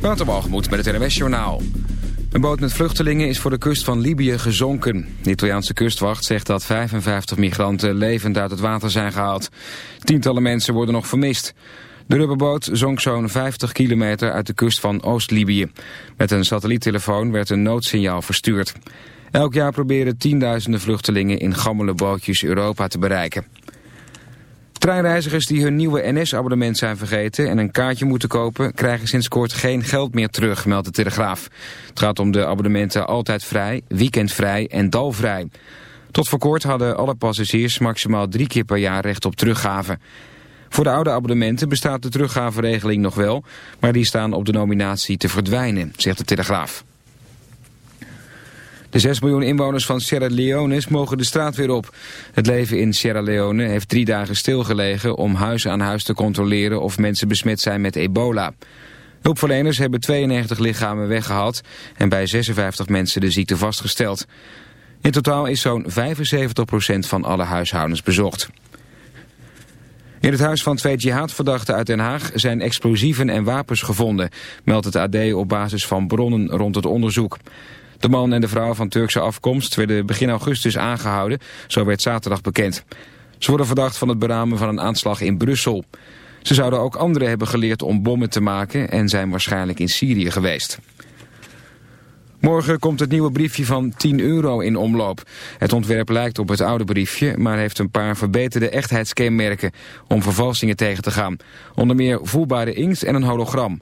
Waterbalgemoed met het NWS Journaal. Een boot met vluchtelingen is voor de kust van Libië gezonken. De Italiaanse kustwacht zegt dat 55 migranten levend uit het water zijn gehaald. Tientallen mensen worden nog vermist. De rubberboot zonk zo'n 50 kilometer uit de kust van Oost-Libië. Met een satelliettelefoon werd een noodsignaal verstuurd. Elk jaar proberen tienduizenden vluchtelingen in gammele bootjes Europa te bereiken. Treinreizigers die hun nieuwe NS-abonnement zijn vergeten en een kaartje moeten kopen... krijgen sinds kort geen geld meer terug, meldt de Telegraaf. Het gaat om de abonnementen Altijd Vrij, Weekendvrij en Dalvrij. Tot voor kort hadden alle passagiers maximaal drie keer per jaar recht op teruggave. Voor de oude abonnementen bestaat de teruggaveregeling nog wel... maar die staan op de nominatie te verdwijnen, zegt de Telegraaf. De 6 miljoen inwoners van Sierra Leone mogen de straat weer op. Het leven in Sierra Leone heeft drie dagen stilgelegen om huis aan huis te controleren of mensen besmet zijn met ebola. Hulpverleners hebben 92 lichamen weggehaald en bij 56 mensen de ziekte vastgesteld. In totaal is zo'n 75% van alle huishoudens bezocht. In het huis van twee jihadverdachten uit Den Haag zijn explosieven en wapens gevonden, meldt het AD op basis van bronnen rond het onderzoek. De man en de vrouw van Turkse afkomst werden begin augustus aangehouden, zo werd zaterdag bekend. Ze worden verdacht van het beramen van een aanslag in Brussel. Ze zouden ook anderen hebben geleerd om bommen te maken en zijn waarschijnlijk in Syrië geweest. Morgen komt het nieuwe briefje van 10 euro in omloop. Het ontwerp lijkt op het oude briefje, maar heeft een paar verbeterde echtheidskenmerken om vervalsingen tegen te gaan. Onder meer voelbare inkt en een hologram.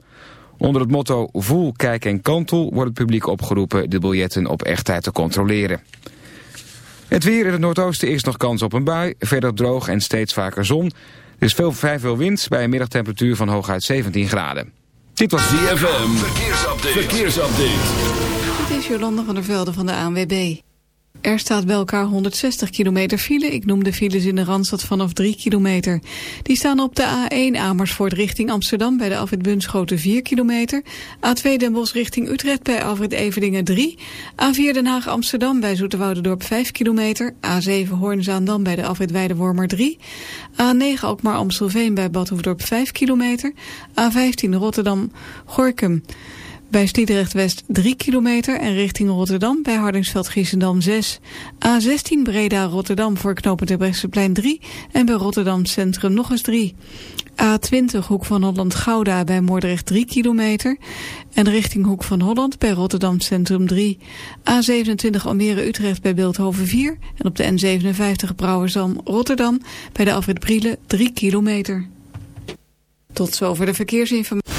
Onder het motto Voel, Kijk en Kantel wordt het publiek opgeroepen de biljetten op echtheid te controleren. Het weer in het noordoosten is nog kans op een bui, verder droog en steeds vaker zon. Er is veel, vrij veel wind bij een middagtemperatuur van hooguit 17 graden. Dit was ZFM, verkeersupdate. verkeersupdate. Dit is Jolanda van der Velde van de ANWB. Er staat bij elkaar 160 kilometer file. Ik noem de files in de Randstad vanaf 3 kilometer. Die staan op de A1 Amersfoort richting Amsterdam bij de Alfred Bunschoten 4 kilometer. A2 Den Bosch richting Utrecht bij Alfred Everdingen 3. A4 Den Haag Amsterdam bij Zoeterwoudendorp 5 kilometer. A7 Hoornzaandam bij de Alfred Weidewormer 3. A9 Alkmaar Amstelveen bij Badhoefdorp 5 kilometer. A15 Rotterdam Gorkum. Bij Sliedrecht West 3 kilometer en richting Rotterdam bij Hardingsveld-Giessendam 6. A16 Breda-Rotterdam voor knooppunt 3 en bij Rotterdam Centrum nog eens 3. A20 Hoek van Holland-Gouda bij Moordrecht 3 kilometer. En richting Hoek van Holland bij Rotterdam Centrum 3. A27 Almere-Utrecht bij Beeldhoven 4. En op de N57 Brouwersdam-Rotterdam bij de Alfred Brielen 3 kilometer. Tot zover de verkeersinformatie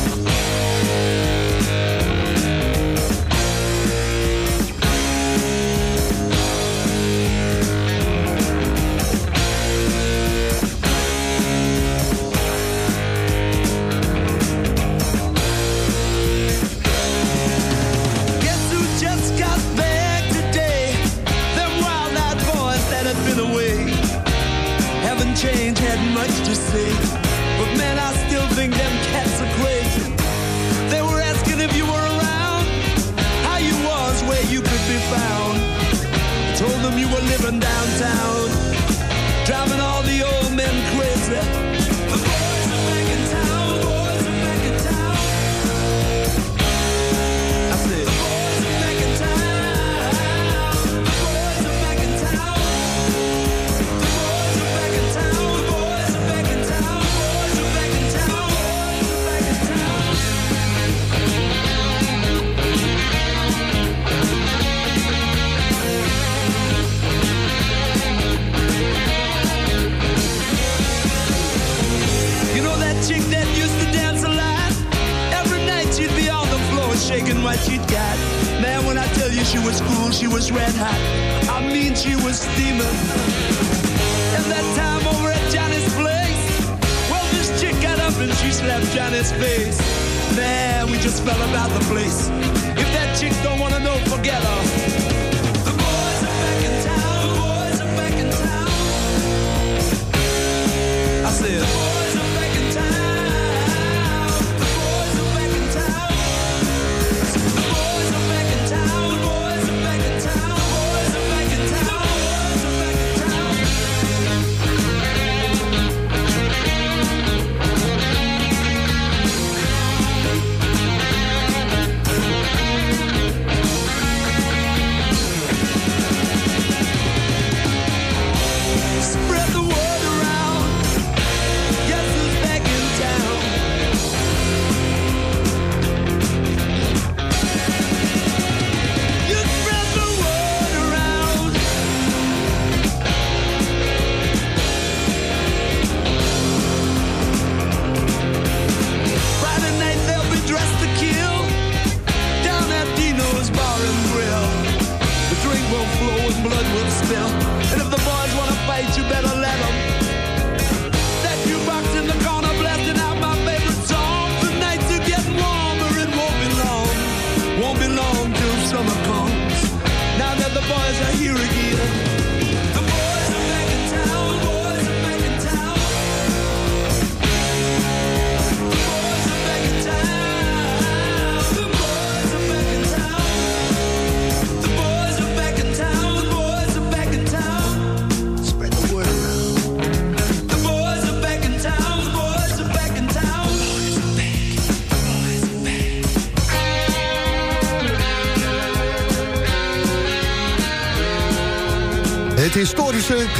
You. But man, I still think them cats are crazy. They were asking if you were around, how you was, where you could be found. Told them you were living downtown,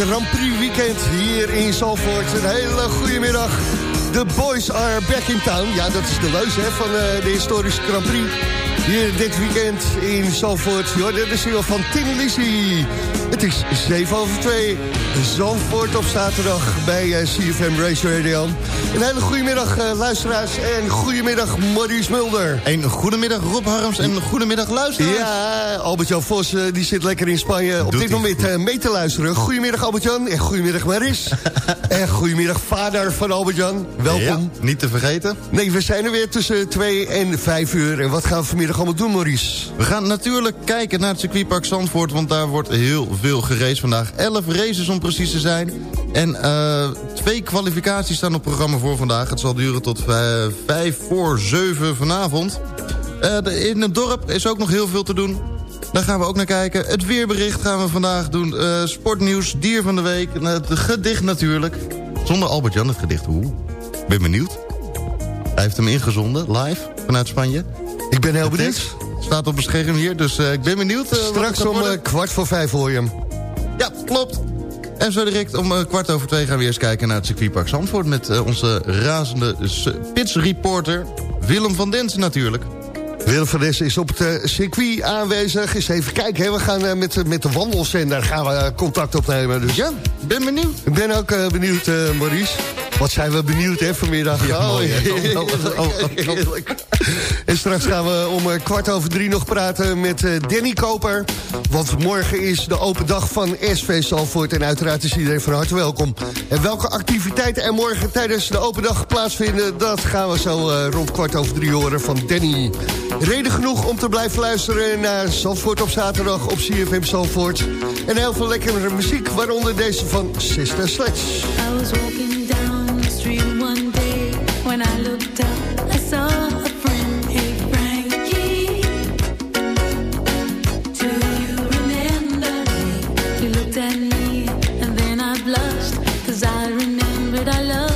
Grand Prix weekend hier in Zalvoort. Een hele goede middag. The boys are back in town. Ja, dat is de leus hè, van eh, de historische Grand Prix. Hier dit weekend in Zalvoort. Dit is hier van Tim Lizzy. Het is 7 over 2. Zalvoort op zaterdag bij eh, CFM Race Radio. Een hele goede middag eh, luisteraars en goedemiddag Maurice Mulder. Een goedemiddag Rob Harms en een goedemiddag luisteraars. Ja, Albert-Jan Vos eh, die zit lekker in Spanje op dit moment mee te luisteren. Goedemiddag Albert-Jan en goedemiddag Maris. en goedemiddag vader van Albert-Jan. Welkom. Ja, niet te vergeten. Nee, we zijn er weer tussen 2 en 5 uur. En wat gaan we vanmiddag allemaal doen, Maurice? We gaan natuurlijk kijken naar het circuitpark Zandvoort... want daar wordt heel veel geraced vandaag. 11 races om precies te zijn. En eh, twee kwalificaties staan op programma voor vandaag. Het zal duren tot vij- vijf voor 7 vanavond. Eh, in het dorp is ook nog heel veel te doen. Daar gaan we ook naar kijken. Het weerbericht gaan we vandaag doen. Eh, sportnieuws, dier van de week. Het gedicht natuurlijk. Zonder Albert-Jan het gedicht. Hoe? Ben benieuwd. Hij heeft hem ingezonden, live, vanuit Spanje. Ik ben heel De benieuwd. staat op het scherm hier, dus eh, ik ben benieuwd. eh, Straks om eh, kwart voor vijf hoor je hem. Ja, klopt. En zo direct om eh, kwart over twee gaan we eerst kijken naar het circuitpark Zandvoort... met eh, onze razende pitsreporter Willem van Densen natuurlijk. Willem van Dessen is op het eh, circuit aanwezig. Eens even kijken, hè. we gaan met, met de wandelzender gaan we, contact opnemen. Dus Ja, ben benieuwd. ik ben ook benieuwd, Maurice. Wat zijn we benieuwd hè, vanmiddag. Ja, mooi, heerlijk. Oh, oh, oh, oh. Heerlijk. En straks gaan we om eh, kwart over drie nog praten met eh, Danny Koper. Want morgen is de open dag van SV Zalvoort. En uiteraard is iedereen van harte welkom. En welke activiteiten er morgen tijdens de open dag plaatsvinden... dat gaan we zo eh, rond kwart over drie horen van Danny. Reden genoeg om te blijven luisteren naar Zalvoort op zaterdag op CFM Zalvoort. En heel veel lekkere muziek, waaronder deze van Sister Sledge. I was walking that I love.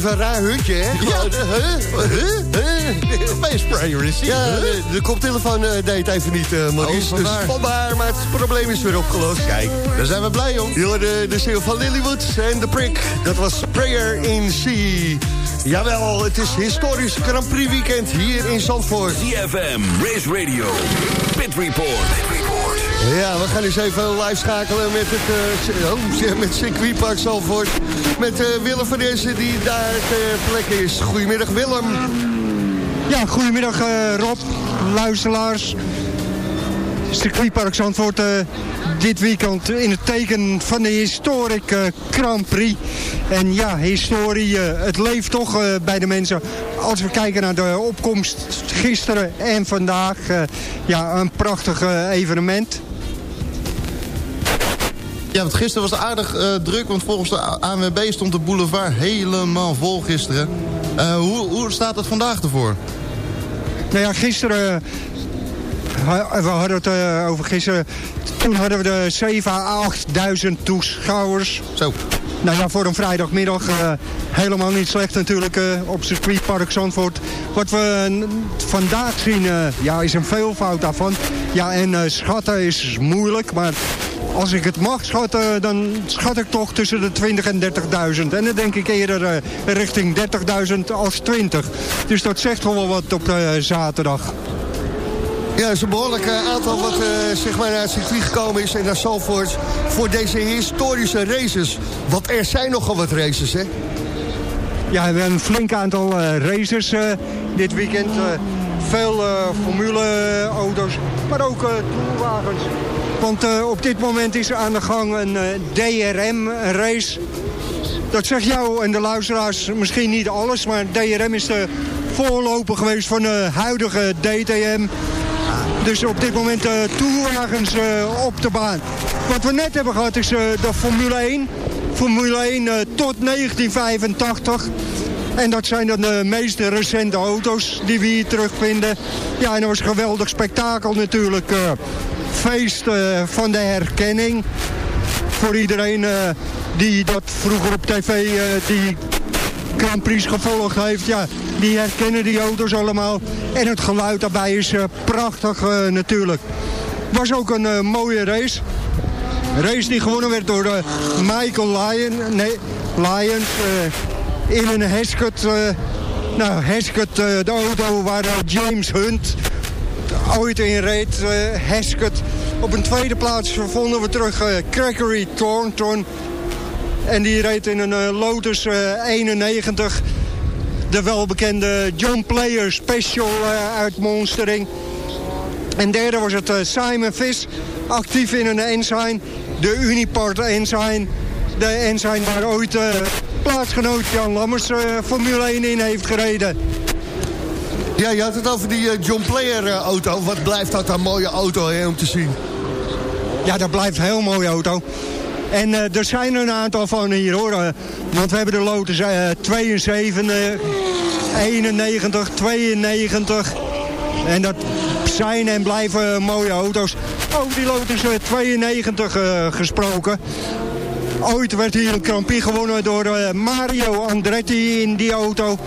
Even een raar hutje, hè? Gewoon, huh? Huh? Is Ja, de, de koptelefoon eh, deed het even niet, eh Maurice. Oh, dus vandaar. maar het probleem is weer opgelost. Kijk, daar zijn we blij om. Jullie de, de single van Lilywood en The Prick. Dat was Prayer in Sea. Jawel, het is historisch Grand Prix weekend hier in Zandvoort. ZFM, Race Radio, Pit Report. Ja, we gaan eens even live schakelen met het uh, oh, met circuitpark Zandvoort. Met uh, Willem van Dessen die daar ter plekke is. Goedemiddag Willem. Ja, goedemiddag uh, Rob, luisteraars. Circuitpark Zandvoort uh, dit weekend in het teken van de historic Grand Prix. En ja, historie, het leeft toch bij de mensen. Als we kijken naar de opkomst gisteren en vandaag. ja, een prachtig evenement. Ja, want gisteren was het aardig uh, druk, want volgens de ANWB stond de boulevard helemaal vol gisteren. Uh, hoe, hoe staat het vandaag ervoor? Nou ja, gisteren... We hadden het uh, over gisteren. Toen hadden we de 7 à 8.000 toeschouwers. Zo. Nou ja, voor een vrijdagmiddag uh, helemaal niet slecht natuurlijk uh, op circuitpark Zandvoort. Wat we vandaag zien, ja, is een veelvoud daarvan. Ja, en schatten is moeilijk, maar als ik het mag schatten, dan schat ik toch tussen de 20 en 30.000. En dan denk ik eerder uh, richting 30.000 als 20. Dus dat zegt gewoon wat op uh, zaterdag. Ja, het is een behoorlijk uh, aantal wat uh, zeg maar naar het circuit gekomen is en naar Zalvoort voor deze historische races. Want er zijn nogal wat races, hè? Ja, we hebben een flink aantal races dit weekend. veel formuleauto's, maar ook toerwagens. Want uh, op dit moment is er aan de gang een uh, DRM-race. Dat zegt jou en de luisteraars misschien niet alles... maar DRM is de voorloper geweest van de huidige DTM. Dus op dit moment uh, toerwagens op de baan. Wat we net hebben gehad is de Formule 1. Formule 1 tot 1985. En dat zijn dan de meest recente auto's die we hier terugvinden. Ja, en dat was een geweldig spektakel natuurlijk feest uh, van de herkenning. Voor iedereen uh, die dat vroeger op tv, uh, die Grand Prix gevolgd heeft. Ja, die herkennen die auto's allemaal. En het geluid daarbij is prachtig natuurlijk. Was ook een mooie race. Een race die gewonnen werd door Michael Lyon, nee, Lyons in een Heskett. nou, Heskett, de auto waar James Hunt ooit in reed. Uh, Heskett. Op een tweede plaats vonden we terug uh, Gregory Thornton. En die reed in een uh, Lotus 91. De welbekende John Player Special uit Monstering. En derde was het Simon Vis. Actief in een Ensign. De Unipart Ensign. De Ensign waar ooit plaatsgenoot Jan Lammers Formule 1 in heeft gereden. Ja, je had het over die uh, John Player uh, auto. Wat blijft dat een mooie auto hè, om te zien? Ja, dat blijft een heel mooie auto. En uh, er zijn een aantal van hier hoor. want we hebben de Lotus 72, 91, 92. En dat zijn en blijven mooie auto's. Over die Lotus 92 gesproken. Ooit werd hier een Prix gewonnen door Mario Andretti in die auto.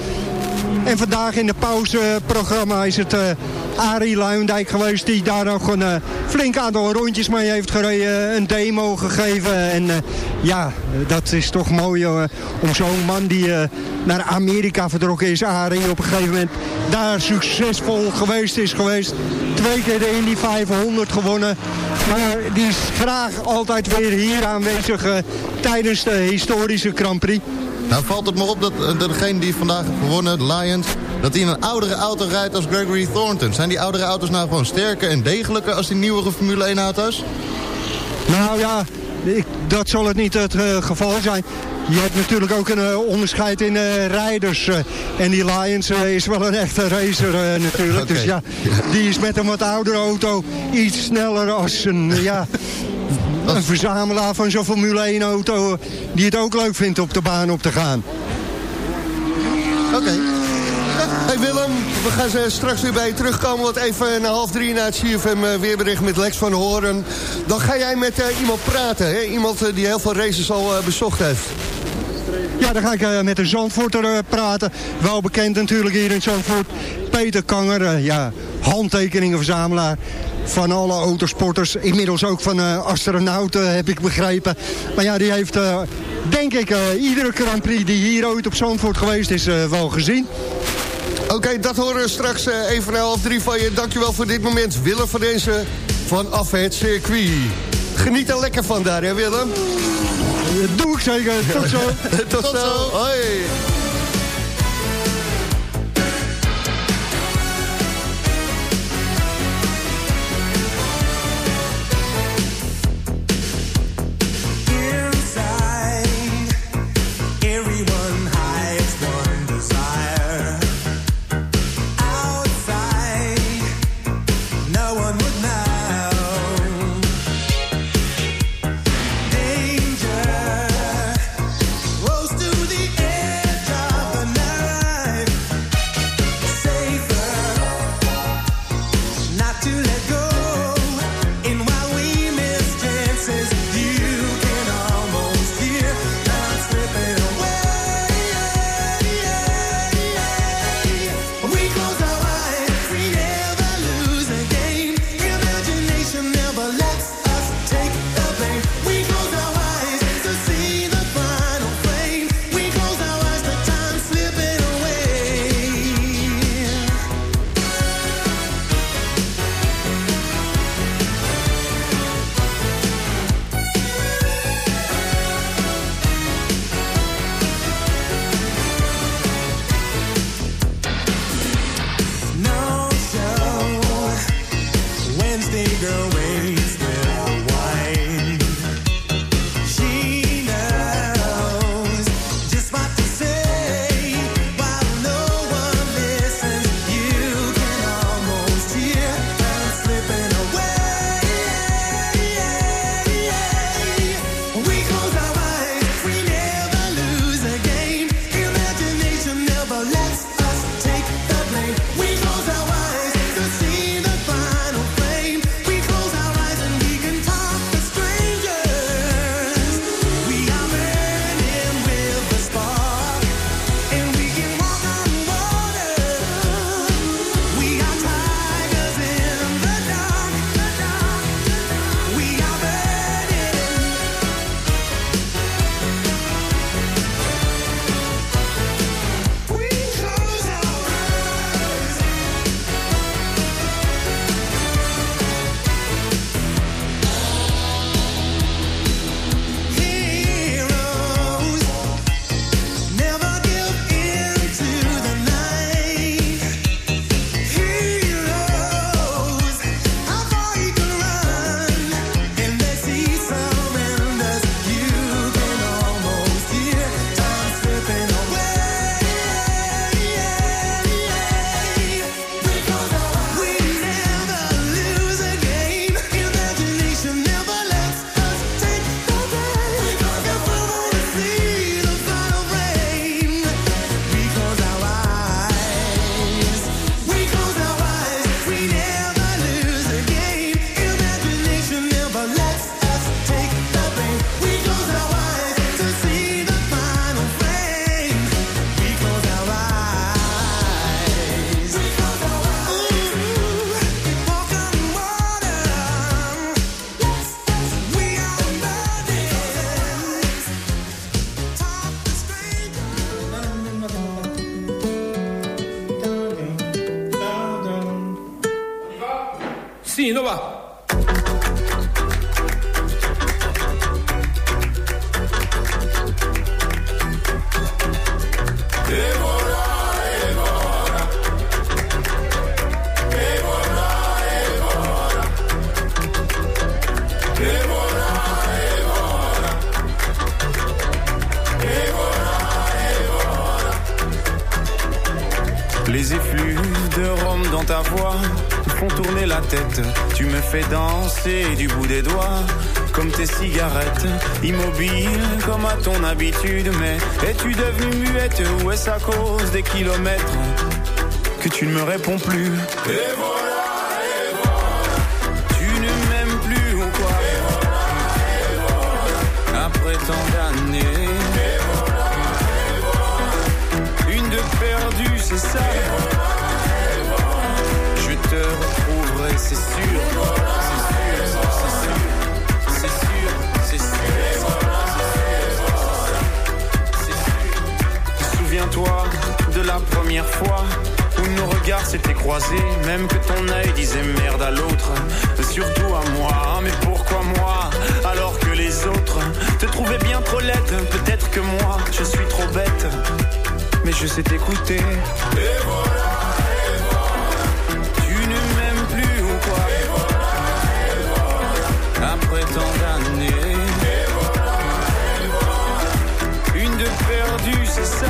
En vandaag in de pauzeprogramma is het uh, Arie Luindijk geweest... die daar nog een uh, flink aantal rondjes mee heeft gereden. Een demo gegeven. En uh, ja, dat is toch mooi om zo'n man die naar Amerika vertrokken is... Arie op een gegeven moment daar succesvol geweest is geweest. Twee keer de Indy 500 gewonnen. Maar die is graag altijd weer hier aanwezig tijdens de historische Grand Prix. Nou valt het me op dat uh, degene die vandaag heeft gewonnen, de Lions... dat hij in een oudere auto rijdt als Gregory Thornton. Zijn die oudere auto's nou gewoon sterker en degelijker... als die nieuwere Formule 1 auto's? Nou ja, ik, dat zal het niet het uh, geval zijn. Je hebt natuurlijk ook een uh, onderscheid in uh, rijders. En die Lions is wel een echte racer natuurlijk. Okay. Dus ja, die is met een wat oudere auto iets sneller als een... ja, een verzamelaar van zo'n Formule 1 auto die het ook leuk vindt op de baan op te gaan. Oké. Okay. Hey Willem, we gaan ze straks weer bij je terugkomen. Want even na half drie na het CFM weerbericht met Lex van Horen. Dan ga jij met uh, iemand praten. Hè? Iemand uh, die heel veel races al uh, bezocht heeft. Ja, dan ga ik uh, met een Zandvoorter uh, praten. Wel bekend natuurlijk hier in Zandvoort. Peter Kanger, uh, ja, handtekeningenverzamelaar van alle autosporters. Inmiddels ook van astronauten, heb ik begrepen. Maar ja, die heeft, denk ik, iedere Grand Prix die hier ooit op Zandvoort geweest is, wel gezien. Oké, dat horen we straks even na half drie van je. Dankjewel voor dit moment. Willem van deze vanaf het circuit. Geniet er lekker van daar, hè Willem? Dat doe ik zeker. Tot zo. Tot, Tot zo. Es-tu devenue muette ou est-ce à cause des kilomètres que tu ne me réponds plus? S'étaient croisés, même que ton œil disait merde à l'autre, surtout à moi. Mais pourquoi moi alors que les autres te trouvaient bien trop laide? Peut-être que moi je suis trop bête, mais je sais t'écouter. Et voilà. Tu ne m'aimes plus ou quoi? Et voilà. Après tant d'années. Voilà. Une de perdue, c'est ça.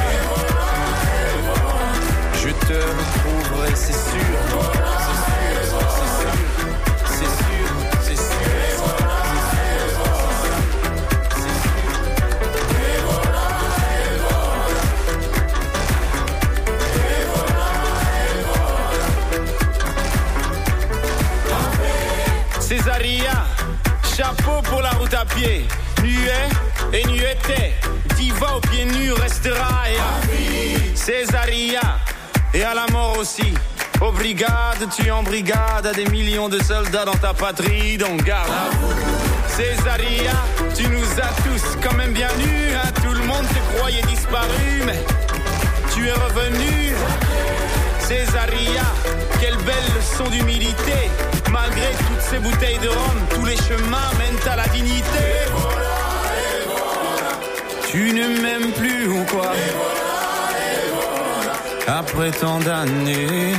À pied. Nuet et nueté, diva aux pieds nus restera. Et à Césaria, et à la mort aussi. Aux brigades, tu en brigade, à des millions de soldats dans ta patrie, donc garde. Césaria, tu nous as tous quand même bien nus, hein. tout le monde te croyait disparu, mais tu es revenu. Césaria, quelle belle leçon d'humilité. Malgré toutes ces bouteilles de rhum, tous les chemins mènent à la dignité. Tu ne m'aimes plus ou quoi? Après tant d'années.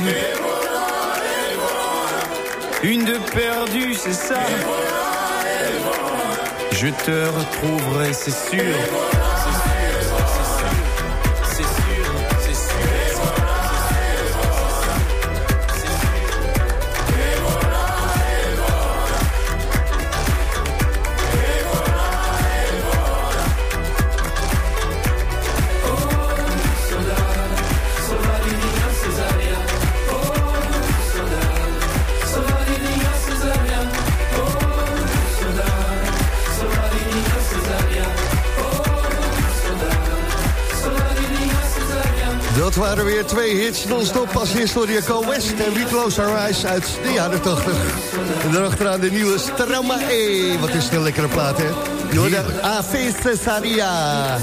Une de perdue, c'est ça. Je te retrouverai, c'est sûr. Weer twee hits non-stop als Historia Co West en We Close Our Eyes uit de jaren 80. En daarachteraan de nieuwe Strama E. Wat is het een lekkere plaat, hè? Jorda AV Cesaria.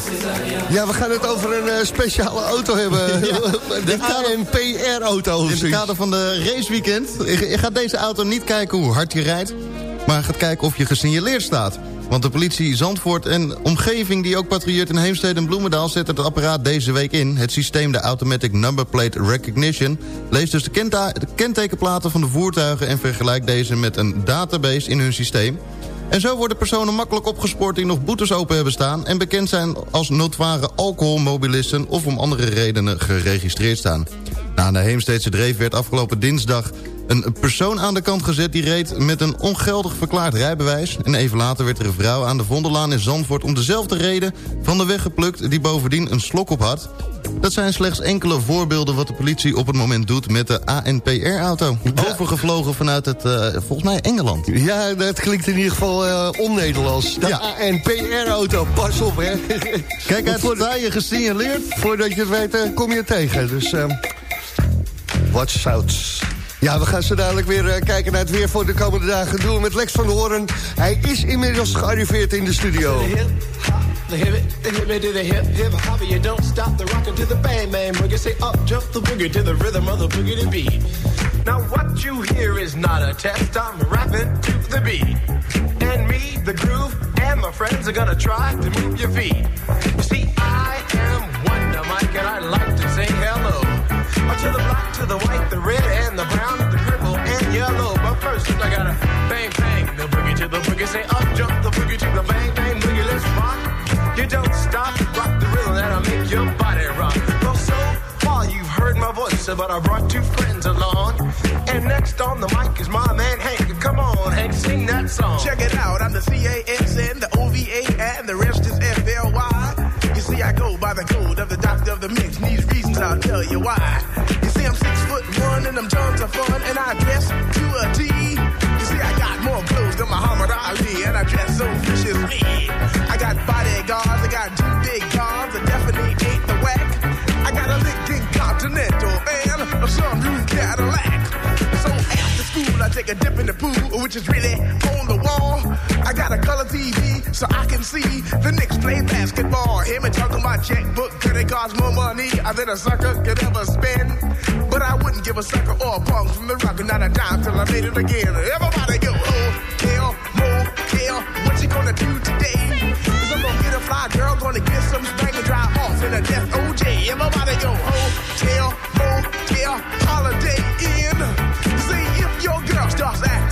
Ja, we gaan het over een eh, speciale auto hebben. De ANPR-auto. In het kader van de raceweekend. Je gaat deze auto niet kijken hoe hard je rijdt. Maar gaat kijken of je gesignaleerd staat. Want de politie Zandvoort en omgeving die ook patrouilleert in Heemstede en Bloemendaal... zet het apparaat deze week in. Het systeem, de Automatic Number Plate Recognition... leest dus de, de kentekenplaten van de voertuigen... en vergelijkt deze met een database in hun systeem. En zo worden personen makkelijk opgespoord die nog boetes open hebben staan... en bekend zijn als notoire alcoholmobilisten... of om andere redenen geregistreerd staan. Na de Heemsteedse dreef werd afgelopen dinsdag een persoon aan de kant gezet... die reed met een ongeldig verklaard rijbewijs. En even later werd er een vrouw aan de Vondellaan in Zandvoort... om dezelfde reden van de weg geplukt die bovendien een slok op had. Dat zijn slechts enkele voorbeelden wat de politie op het moment doet... met de ANPR-auto. Overgevlogen vanuit het, eh, volgens mij, Engeland. Ja, dat klinkt in ieder geval eh, on-Nederlands. De Ja. ANPR-auto, pas op, hè. Kijk uit, Voor- je gesignaleerd? Voordat je het weet, eh, kom je tegen. Dus, ehm watch out. Ja, we gaan zo dadelijk weer eh, kijken naar het weer voor de komende dagen. Doen we met Lex van der Hoorn. Hij is inmiddels gearriveerd in de studio. Now what you hear is not a test. I'm rapping to the beat, and me, the groove, and my friends are gonna try to move your feet. To the black, to the white, the red, and the brown, the purple, and yellow. But first, I gotta bang bang the boogie to the boogie. Say up, jump the boogie to the bang bang boogie. Let's rock. You don't stop, rock the rhythm that'll make your body rock. Well, so far you've heard my voice, but I brought two friends along. And next on the mic is my man Hank. Come on, Hank, sing that song. Check it out, I'm the C-A-S-N, the O-V-A, and the rest is F-L-Y. You see, I go by the of the mix, these reasons I'll tell you why. You see, I'm six foot one, and them Jones are fun, and I dress to a T. You see, I got more clothes than Muhammad Ali, and I dress so viciously. I got bodyguards, I got two big cars, I definitely ain't the whack. I got a Lincoln Continental and a sunroof Cadillac. So after school, I take a dip in the pool, which is really on the wall. So I can see the Knicks play basketball. Him and talking my checkbook, could it cost more money than a sucker could ever spend? But I wouldn't give a sucker or a punk from the rock, not a dime till I made it again. Everybody go, oh, hotel, motel, what you gonna do today? Cause I'm gonna get a fly girl, gonna get some spank and drive off in a death OJ. Everybody go, oh, hotel, motel, holiday in. See if your girl starts acting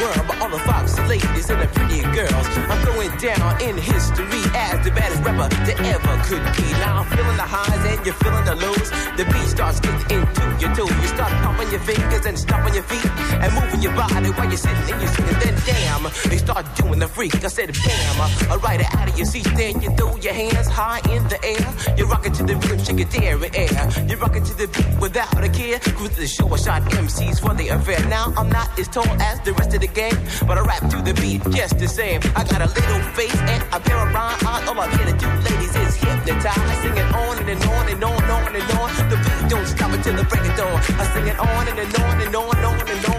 world by all the foxy ladies and the pretty girls. I'm going down in history as the baddest rapper that ever could be. Now I'm feeling the highs and you're feeling the lows. The beat starts getting into your toe. You start pumping your fingers and stomping your feet and moving your body while you're sitting and you're sitting. Then damn, they start doing the freak. I said bam, ride it out of your seat. Then you throw your hands high in the air. You're rocking to the rhythm, shake it dairy air. You're rocking to the beat without a care. Cruise the show, I shot MCs for the affair. Now I'm not as tall as the rest of the gang, but I rap to the beat just the same. I got a little face and a pair of rhyme eyes. All I'm here to do, ladies, is hypnotize. I sing it on and, and on and on and on and on. The beat don't stop until the break of dawn. I sing it on and, and on and on and on and on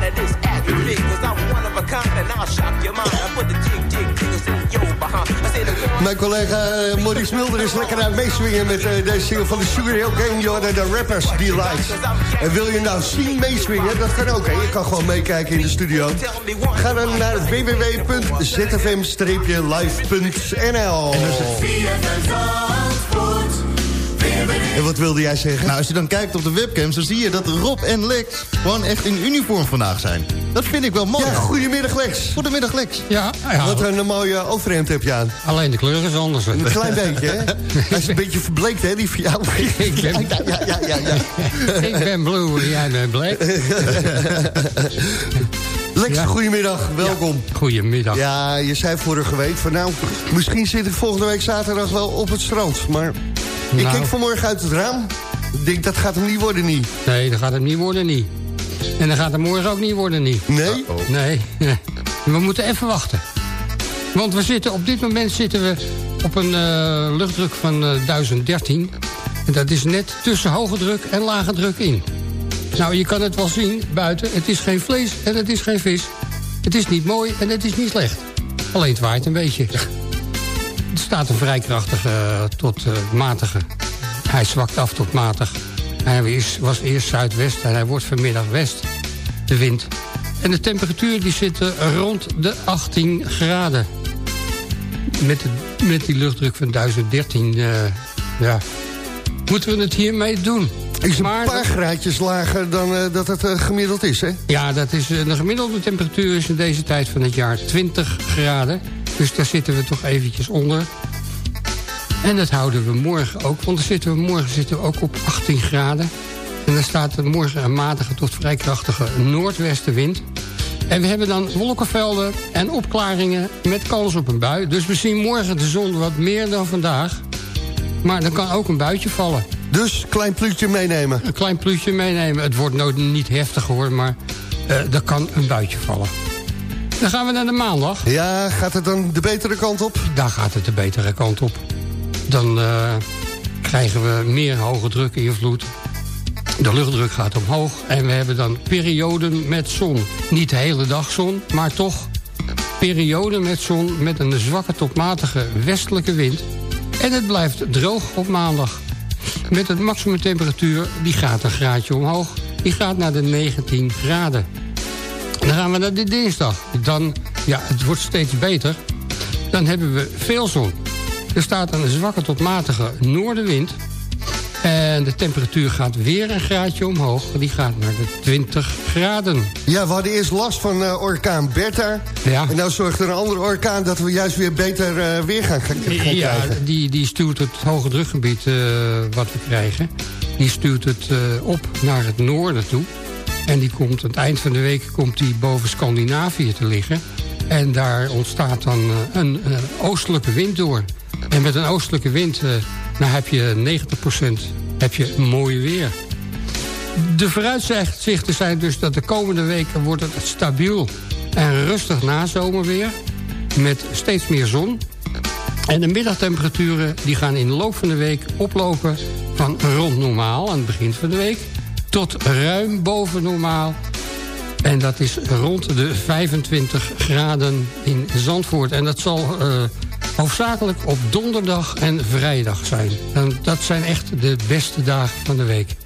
out of this cause I'm one of a kind and I'll shock your mind. I put the jig, jig, jiggles in your behind. Mijn collega eh, Maurice Mulder is lekker aan het meeswingen met eh, deze single van de Sugar Hill Gang. Jordan, de Rappers Delight. En wil je nou zien meeswingen? Dat kan ook, hè. Je kan gewoon meekijken in de studio. Ga dan naar www.zfm-live.nl En wat wilde jij zeggen? Nou, als je dan kijkt op de webcams, dan zie je dat Rob en Lex gewoon echt in uniform vandaag zijn. Dat vind ik wel mooi. Ja, goedemiddag Lex. Goedemiddag Lex. Ja, ja. Wat een mooie overhemd heb je aan. Alleen de kleur is anders. Een klein beetje, hè? Hij is een beetje verbleekt, hè, die van jou. Ik ben, ja, ja, ja, ja, ja. ik ben blue en jij bent black. Lex, Ja. goedemiddag, welkom. Goedemiddag. Ja, je zei vorige week van nou, misschien zit ik volgende week zaterdag wel op het strand. Maar ik Nou. keek vanmorgen uit het raam. Ik denk, dat gaat hem niet worden, niet. Nee, dat gaat het niet worden, niet. En dat gaat het morgen ook niet worden, niet. Nee? Nee, nee. We moeten even wachten. Want we zitten, op dit moment zitten we op een eh, luchtdruk van eh, 1013. En dat is net tussen hoge druk en lage druk in. Nou, je kan het wel zien buiten. Het is geen vlees en het is geen vis. Het is niet mooi en het is niet slecht. Alleen het waait een beetje. Staat een vrij krachtige eh, tot eh, matige. Hij zwakt af tot matig. Hij was eerst zuidwest en hij wordt vanmiddag west. De wind. En de temperatuur die zit eh, rond de 18 graden. Met, de, met die luchtdruk van 1013. eh, ja. Moeten we het hiermee doen? Is een Maar- paar graadjes lager dan dat het gemiddeld is, hè? Ja, dat is, de gemiddelde temperatuur is in deze tijd van het jaar 20 graden. Dus daar zitten we toch eventjes onder. En dat houden we morgen ook. Want dan zitten we, morgen zitten we ook op 18 graden. En dan staat er morgen een matige tot vrij krachtige noordwestenwind. En we hebben dan wolkenvelden en opklaringen met kans op een bui. Dus we zien morgen de zon wat meer dan vandaag. Maar er kan ook een buitje vallen. Dus klein pluutje meenemen. Een klein pluutje meenemen. Het wordt nooit niet heftig hoor, maar eh, er kan een buitje vallen. Dan gaan we naar de maandag. Ja, gaat het dan de betere kant op? Daar gaat het de betere kant op. Dan eh, krijgen we meer hoge druk invloed. De luchtdruk gaat omhoog en we hebben dan perioden met zon. Niet de hele dag zon, maar toch perioden met zon... met een zwakke tot matige westelijke wind. En het blijft droog op maandag. Met een maximumtemperatuur, die gaat een graadje omhoog. Die gaat naar de 19 graden. Dan gaan we naar de dinsdag. Dan, ja, het wordt steeds beter. Dan hebben we veel zon. Er staat een zwakke tot matige noordenwind. En de temperatuur gaat weer een graadje omhoog. Die gaat naar de 20 graden. Ja, we hadden eerst last van uh, orkaan Bertha. Ja. En nou zorgt er een andere orkaan dat we juist weer beter uh, weer gaan, gaan krijgen. Ja, die, die stuurt het hoge drukgebied uh, wat we krijgen. Die stuurt het op naar het noorden toe. En die komt aan het eind van de week komt die boven Scandinavië te liggen. En daar ontstaat dan een, een oostelijke wind door. En met een oostelijke wind nou heb je 90% heb je mooi weer. De vooruitzichten zijn dus dat de komende weken wordt het stabiel en rustig nazomerweer. Met steeds meer zon. En de middagtemperaturen die gaan in de loop van de week oplopen van rond normaal aan het begin van de week... tot ruim boven normaal. En dat is rond de 25 graden in Zandvoort. En dat zal... Uh, hoofdzakelijk op donderdag en vrijdag zijn. En dat zijn echt de beste dagen van de week.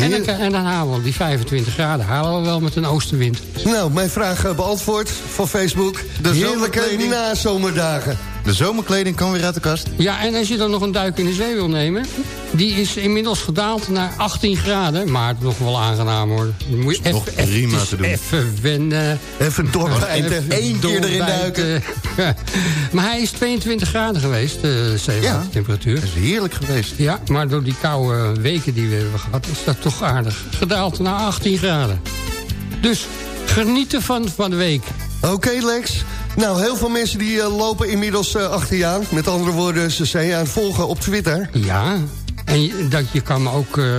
En dan, en dan, halen we die 25 graden halen we wel met een oostenwind. Nou, mijn vraag beantwoord voor Facebook. De heerlijke nazomerdagen. De zomerkleding kan weer uit de kast. Ja, en als je dan nog een duik in de zee wil nemen... die is inmiddels gedaald naar 18 graden. Maar nog wel aangenaam hoor. Moet je nog even, prima te doen. Even wennen. Even doorbijten. Even één keer erin duiken. maar hij is 22 graden geweest, de zeewatertemperatuur. Ja, dat is heerlijk geweest. Ja, maar door die koude weken die we hebben gehad... is dat toch aardig gedaald naar 18 graden. Dus genieten van, van de week. Oké, okay, Lex. Nou, heel veel mensen die uh, lopen inmiddels uh, achter je aan. Met andere woorden, ze zijn je aan het volgen op Twitter. Ja, en dat, je kan ook uh,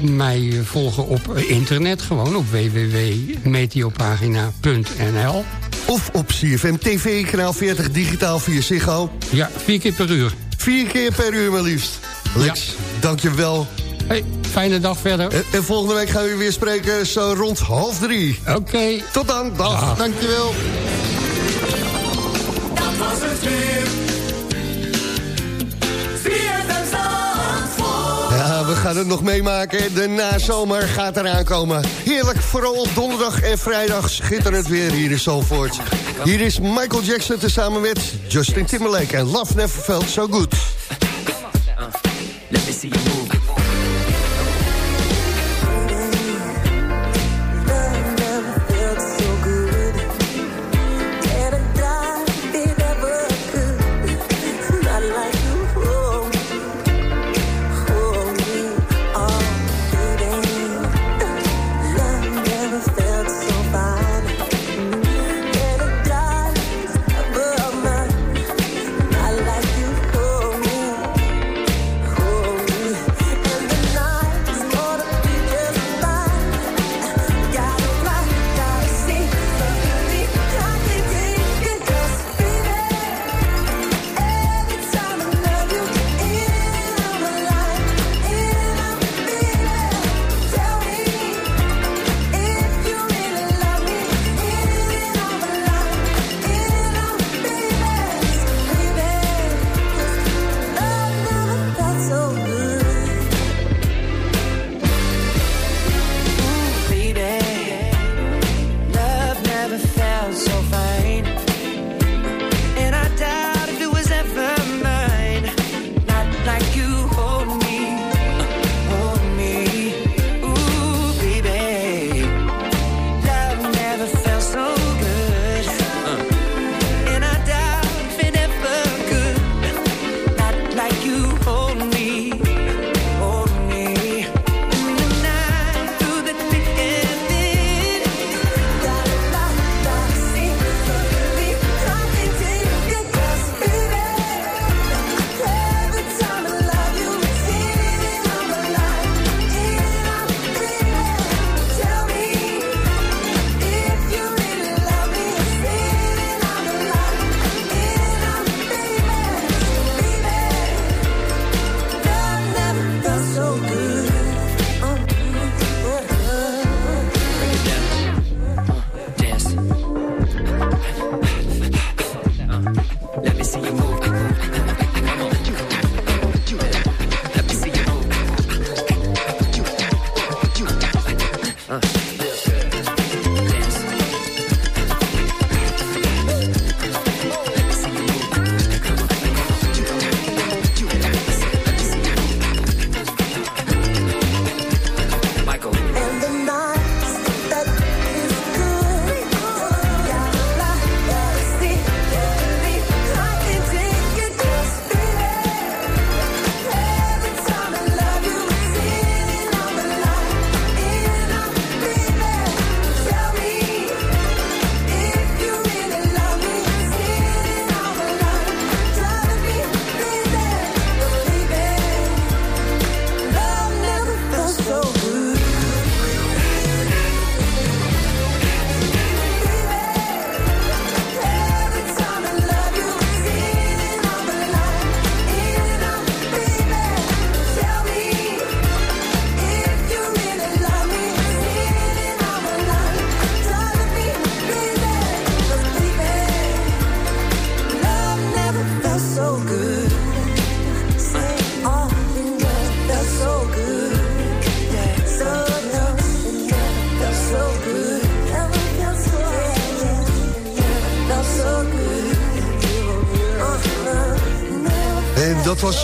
mij volgen op internet. Gewoon op www.meteopagina.nl Of op CFM TV, kanaal 40, digitaal via Ziggo. Ja, vier keer per uur. Vier keer per uur maar liefst. Lex, ja. dank je wel. Hey, fijne dag verder. En, en, volgende week gaan we weer spreken zo rond half drie. Oké. Okay. Tot dan. Dag. Ja. Dankjewel. Ja, we gaan het nog meemaken. De nazomer gaat eraan komen. Heerlijk, vooral op donderdag en vrijdag schitterend weer hier in Zalvoort. Hier is Michael Jackson tezamen met Justin Timberlake en Love Never Felt So Good.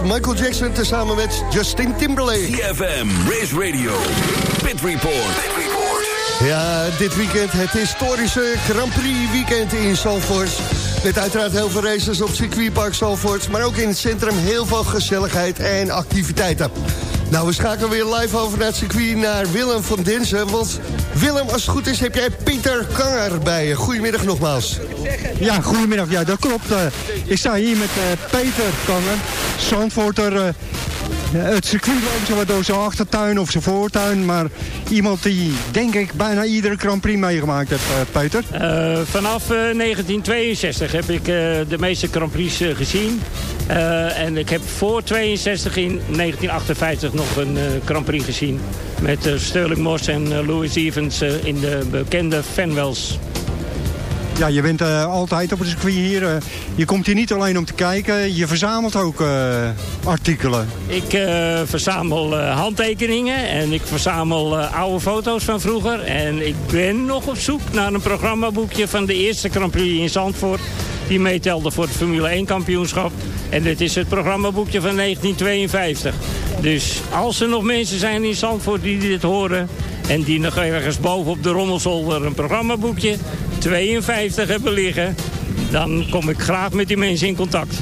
Was Michael Jackson tezamen met Justin Timberlake. CFM, Race Radio, Pit Report. Ja, dit weekend het historische Grand Prix weekend in Zalvoort. Met uiteraard heel veel races op circuitpark Zalvoort... maar ook in het centrum heel veel gezelligheid en activiteiten. Nou, we schakelen weer live over naar het circuit naar Willem van Denzen. Want Willem, als het goed is, heb jij Pieter Kanger bij je. Goedemiddag nogmaals. Ja, goedemiddag. Ja, dat klopt. Uh, ik sta hier met uh, Peter Kanger, Zandvoorter... Uh, het circuit loopt door zijn achtertuin of zijn voortuin. Maar iemand die, denk ik, bijna iedere Grand Prix meegemaakt heeft, uh, Peter. Uh, vanaf uh, 1962 heb ik de meeste Grand Prix gezien. en ik heb voor 62 in 1958 nog een Grand Prix gezien. Met Sterling Moss en Louis Evans in de bekende Fenwells. Ja, je bent uh, altijd op het circuit hier. Uh, je komt hier niet alleen om te kijken, je verzamelt ook uh, artikelen. Ik verzamel handtekeningen en ik verzamel oude foto's van vroeger. En ik ben nog op zoek naar een programmaboekje van de eerste Grand in Zandvoort. Die meetelde voor het Formule 1 kampioenschap. En dit is het programmaboekje van 1952. Dus als er nog mensen zijn in Zandvoort die dit horen... en die nog ergens boven op de rommelzolder een programmaboekje 52 hebben liggen... dan kom ik graag met die mensen in contact.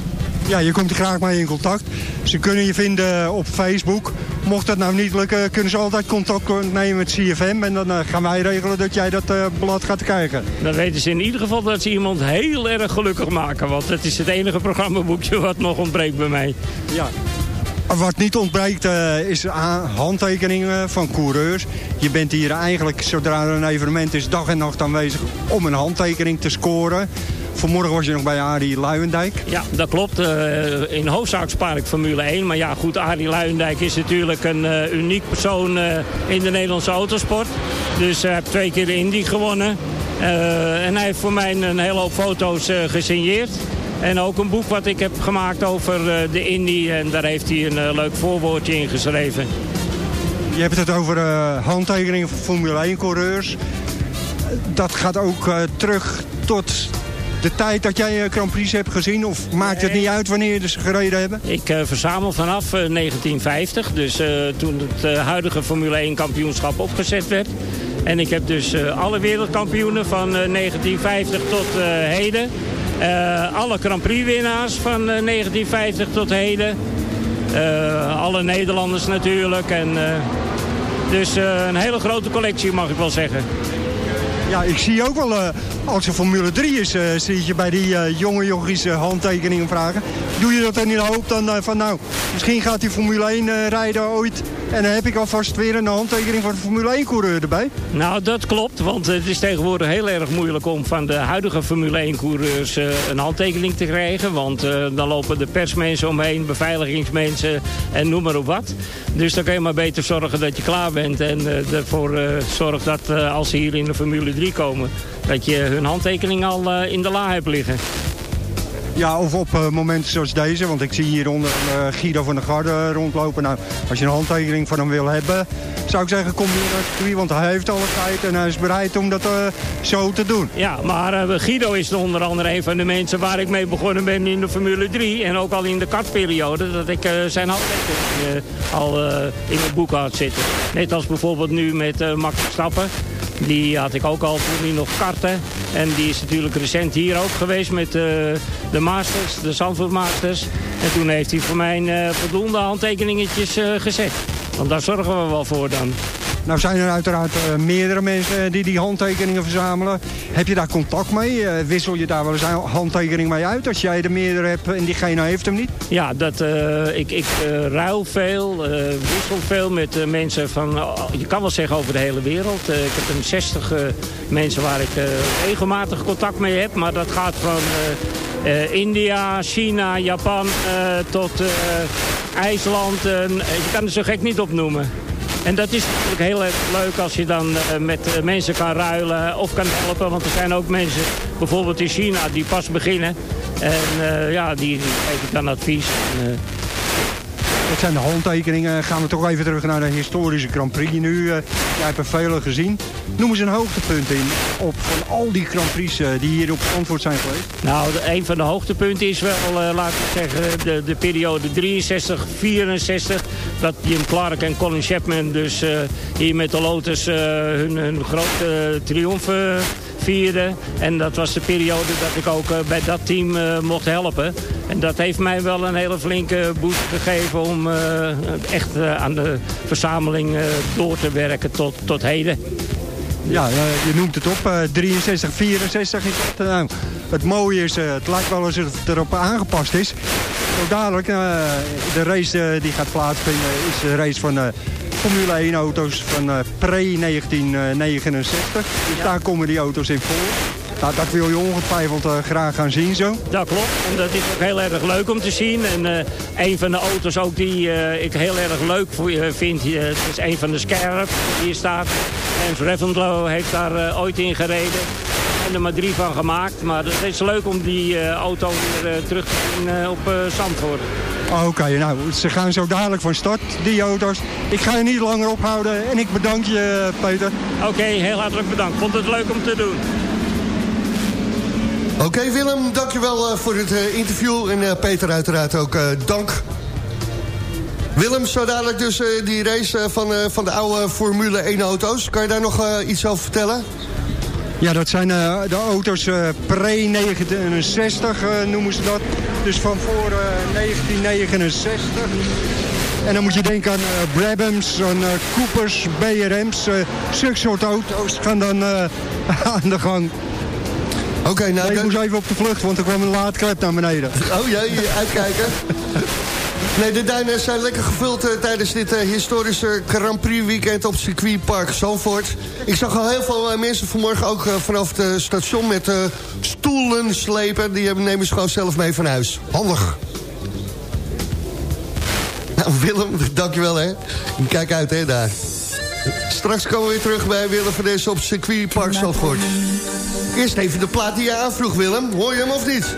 Ja, je komt er graag mee in contact. Ze kunnen je vinden op Facebook. Mocht dat nou niet lukken, kunnen ze altijd contact nemen met CFM. En dan uh, gaan wij regelen dat jij dat uh, blad gaat krijgen. Dan weten ze in ieder geval dat ze iemand heel erg gelukkig maken. Want het is het enige programmaboekje wat nog ontbreekt bij mij. Ja, wat niet ontbreekt uh, is handtekeningen van coureurs. Je bent hier eigenlijk, zodra er een evenement is, dag en nacht aanwezig om een handtekening te scoren. Vanmorgen was je nog bij Arie Luijendijk. Ja, dat klopt. Uh, in hoofdzaak spaar ik Formule 1. Maar ja, goed, Arie Luijendijk is natuurlijk een uh, uniek persoon in de Nederlandse autosport. Dus hij heeft twee keer de Indy gewonnen. en hij heeft voor mij een hele hoop foto's gesigneerd. En ook een boek wat ik heb gemaakt over uh, de Indy. En daar heeft hij een uh, leuk voorwoordje in geschreven. Je hebt het over uh, handtekeningen van Formule 1-coureurs. Dat gaat ook terug tot de tijd dat jij Grand Prix hebt gezien? Of maakt het niet uit wanneer ze gereden hebben? Ik verzamel vanaf 1950. Dus toen het huidige Formule 1 kampioenschap opgezet werd. En ik heb dus alle wereldkampioenen van 1950 tot heden alle Grand Prix winnaars van uh, 1950 tot heden. Uh, alle Nederlanders natuurlijk. En, dus een hele grote collectie mag ik wel zeggen. Ja, ik zie ook wel, als er Formule 3 is, zie je bij die jonge jochies handtekeningen vragen. Doe je dat in de hoop dan van, nou, misschien gaat die Formule 1 rijden ooit en dan heb ik alvast weer een handtekening van de Formule 1-coureur erbij. Nou, dat klopt. Want het is tegenwoordig heel erg moeilijk om van de huidige Formule 1-coureurs uh, een handtekening te krijgen. Want uh, dan lopen de persmensen omheen, beveiligingsmensen en noem maar op wat. Dus dan kan je maar beter zorgen dat je klaar bent. En uh, ervoor zorg dat als ze hier in de Formule 3 komen... dat je hun handtekening al in de la hebt liggen. Ja, of op uh, momenten zoals deze. Want ik zie hieronder uh, Guido van der Garde rondlopen. Nou, als je een handtekening van hem wil hebben, zou ik zeggen, kom hier naar. Want hij heeft alle tijd en hij is bereid om dat zo te doen. Ja, maar Guido is onder andere een van de mensen waar ik mee begonnen ben in de Formule 3. En ook al in de kartperiode, dat ik zijn handtekening al in het boek had zitten. Net als bijvoorbeeld nu met Max Verstappen. Die had ik ook al toen nog karten. En die is natuurlijk recent hier ook geweest met uh, de Masters, de Zandvoort Masters. En toen heeft hij voor mij uh, voldoende handtekeningetjes uh, gezet. Want daar zorgen we wel voor dan. Nou zijn er uiteraard uh, meerdere mensen die die handtekeningen verzamelen. Heb je daar contact mee? Uh, wissel je daar wel eens een handtekening mee uit als jij er meerdere hebt en diegene heeft hem niet? Ja, dat, uh, ik, ik ruil veel, wissel veel met mensen van, je kan wel zeggen over de hele wereld. ik heb een 60 mensen waar ik regelmatig contact mee heb, maar dat gaat van India, China, Japan tot IJsland. je kan het zo gek niet opnoemen. En dat is natuurlijk heel erg leuk als je dan uh, met uh, mensen kan ruilen of kan helpen. Want er zijn ook mensen, bijvoorbeeld in China, die pas beginnen. En uh, ja, die, die geven dan advies. Dat zijn de handtekeningen. Gaan we toch even terug naar de historische Grand Prix nu. Uh, jij hebt er vele gezien. Noem eens een hoogtepunt in op van al die Grand Prix uh, die hier op antwoord zijn geweest. Nou, een van de hoogtepunten is wel, uh, laten we zeggen, de, de periode 63, 64. Dat Jim Clark en Colin Chapman dus hier met de Lotus hun, hun grote triomf vierde. En dat was de periode dat ik ook eh, bij dat team uh, mocht helpen. En dat heeft mij wel een hele flinke boost gegeven om uh, echt aan de verzameling door te werken tot, tot heden. Ja, je noemt het op. 63, 64 is dat. Nou, het mooie is, het lijkt wel alsof het erop aangepast is. Zo dadelijk, de race die gaat plaatsvinden, is de race van Formule 1 auto's van uh, pre-1969. Dus daar komen die auto's in voor. Nou, dat wil je ongetwijfeld uh, graag gaan zien zo. Dat klopt. En dat is ook heel erg leuk om te zien. En uh, een van de auto's ook die uh, ik heel erg leuk vind, het is een van de Scarab die hier staat. En Reventlow heeft daar ooit in gereden. En er maar drie van gemaakt. Maar het is leuk om die auto weer terug te zien op Zandvoort. Oké, nou, ze gaan zo dadelijk van start, die auto's. Ik ga je niet langer ophouden en ik bedank je, Peter. Oké, heel hartelijk bedankt. Vond het leuk om te doen. Oké, Willem, dankjewel uh, voor het uh, interview. En uh, Peter uiteraard ook dank. Willem, zo dadelijk dus die race van, van de oude Formule 1 auto's. Kan je daar nog iets over vertellen? Ja, dat zijn de auto's uh, pre-69 uh, noemen ze dat. Dus van voor 1969. En dan moet je denken aan Brabhams, aan Coopers, BRM's. zulke soort auto's gaan dan aan de gang. Oké, okay, nou... Nee, ik moest even op de vlucht, want er kwam een laadklep naar beneden. Oh jee, uitkijken. Nee, de duinen zijn lekker gevuld uh, tijdens dit uh, historische Grand Prix weekend op circuitpark Zandvoort. Ik zag al heel veel uh, mensen vanmorgen ook vanaf het station met stoelen slepen. Die nemen ze gewoon zelf mee van huis. Handig. Nou, Willem, dankjewel hè. Kijk uit hè daar. Straks komen we weer terug bij Willem van deze op circuitpark Zandvoort. Eerst even de plaat die je aanvroeg, Willem. Hoor je hem of niet?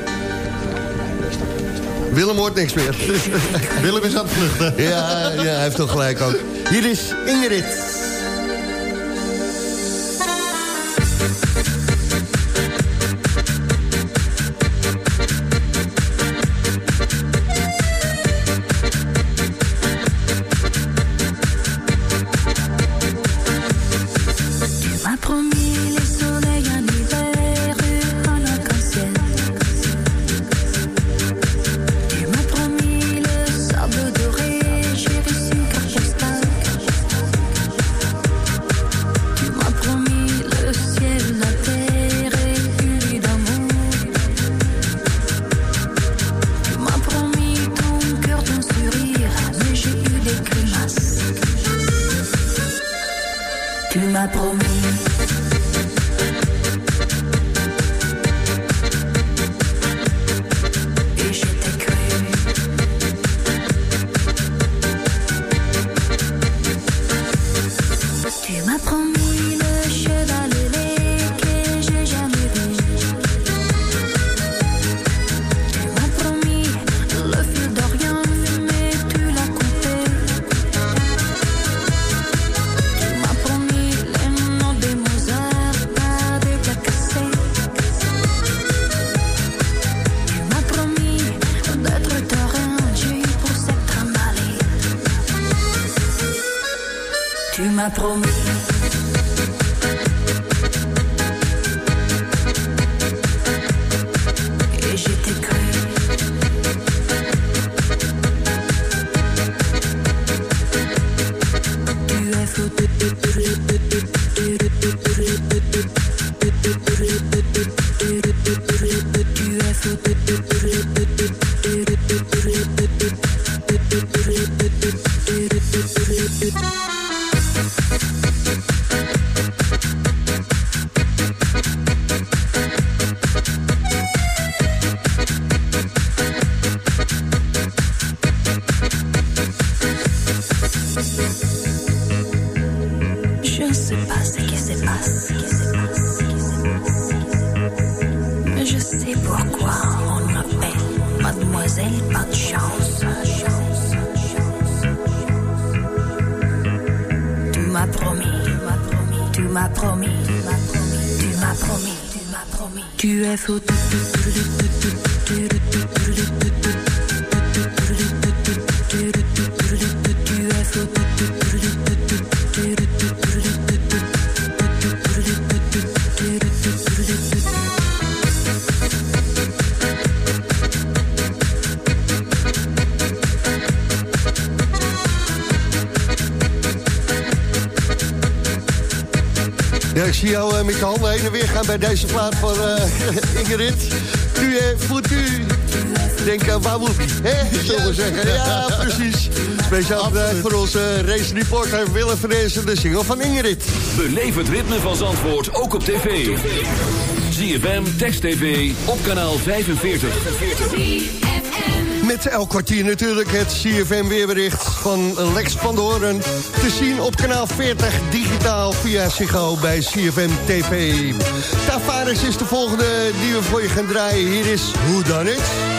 Willem hoort niks meer. Willem is aan het vluchten. ja, ja, hij heeft toch gelijk ook. Hier is Ingrid. Ja, ik zie jou eh, met je handen heen en weer gaan bij deze plaat van eh, Ingrid. Tu es foutu. Denk aan Wawupi, hè? Zullen we zeggen. Ja, precies. Speciaal voor onze race reporter Willem Vrezen, de single van Ingrid. Beleef het ritme van Zandvoort ook op tv. ZFM, Text TV, op kanaal 45. Met elk kwartier natuurlijk het CFM weerbericht van Lex van Hoorn. Te zien op kanaal 40 digitaal via Ziggo bij CFM TV. Tavares is de volgende die we voor je gaan draaien. Hier is Hoe Dan It.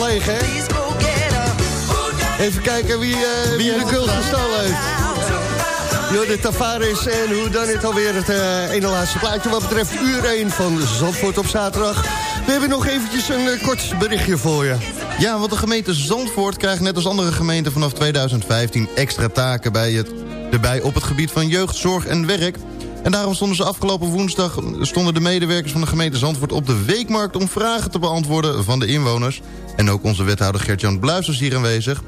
Hè? Even kijken wie, eh, wie de guld gestolen heeft. Jorde Tavares en hoe dan het alweer het eh, ene laatste plaatje... wat betreft uur 1 van Zandvoort op zaterdag. We hebben nog eventjes een eh, kort berichtje voor je. Ja, want de gemeente Zandvoort krijgt net als andere gemeenten vanaf 2015 extra taken bij het, erbij op het gebied van jeugd, zorg en werk. En daarom stonden ze afgelopen woensdag stonden de medewerkers van de gemeente Zandvoort op de weekmarkt om vragen te beantwoorden van de inwoners. En ook onze wethouder Gert-Jan Bluis was hier aanwezig.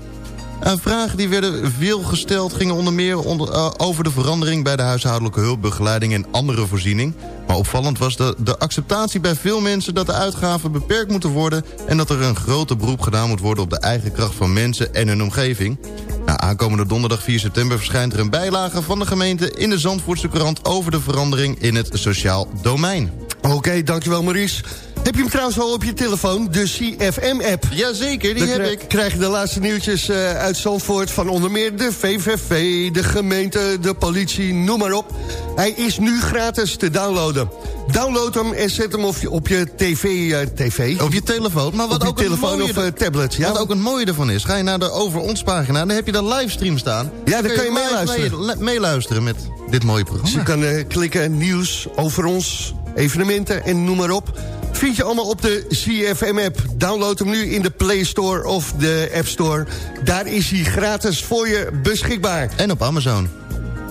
Uh, vragen die werden veel gesteld gingen onder meer onder, uh, over de verandering bij de huishoudelijke hulp, begeleiding en andere voorziening. Maar opvallend was de, de acceptatie bij veel mensen dat de uitgaven beperkt moeten worden en dat er een grote beroep gedaan moet worden op de eigen kracht van mensen en hun omgeving. Nou, aankomende donderdag 4 september verschijnt er een bijlage van de gemeente in de Zandvoortse krant over de verandering in het sociaal domein. Oké, dankjewel Maurice. Heb je hem trouwens al op je telefoon, de CFM-app? Jazeker, die Dan heb ik. krijg je de laatste nieuwtjes eh, uit Zandvoort... van onder meer de VVV, de gemeente, de politie, noem maar op. Hij is nu gratis te downloaden. Download hem en zet hem op je, op je tv, eh, tv. Op je telefoon. Maar wat Op je ook een telefoon mooie of eh, tablet. Ja? Wat ook een mooie ervan is, ga je naar de Over Ons pagina... dan heb je de livestream staan. Ja, dan kan je meeluisteren. mee- meeluisteren met dit mooie programma. Dus je kan klikken, nieuws over ons, evenementen en noem maar op. Vind je allemaal op de CFM-app. Download hem nu in de Play Store of de App Store. Daar is hij gratis voor je beschikbaar. En op Amazon.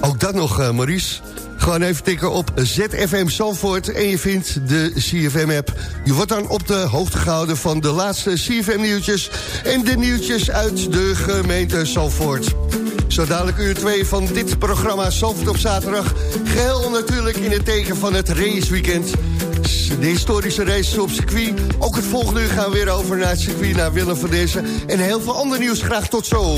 Ook dat nog, eh, Maurice. Gewoon even tikken op ZFM Zandvoort en je vindt de CFM-app. Je wordt dan op de hoogte gehouden van de laatste CFM-nieuwtjes... en de nieuwtjes uit de gemeente Zandvoort. Zo dadelijk uur 2 van dit programma Zandvoort op zaterdag. Geheel natuurlijk in het teken van het raceweekend. De historische races op circuit. Ook het volgende uur gaan we weer over naar het circuit, naar Willem van Dezen. En heel veel ander nieuws. Graag tot zo.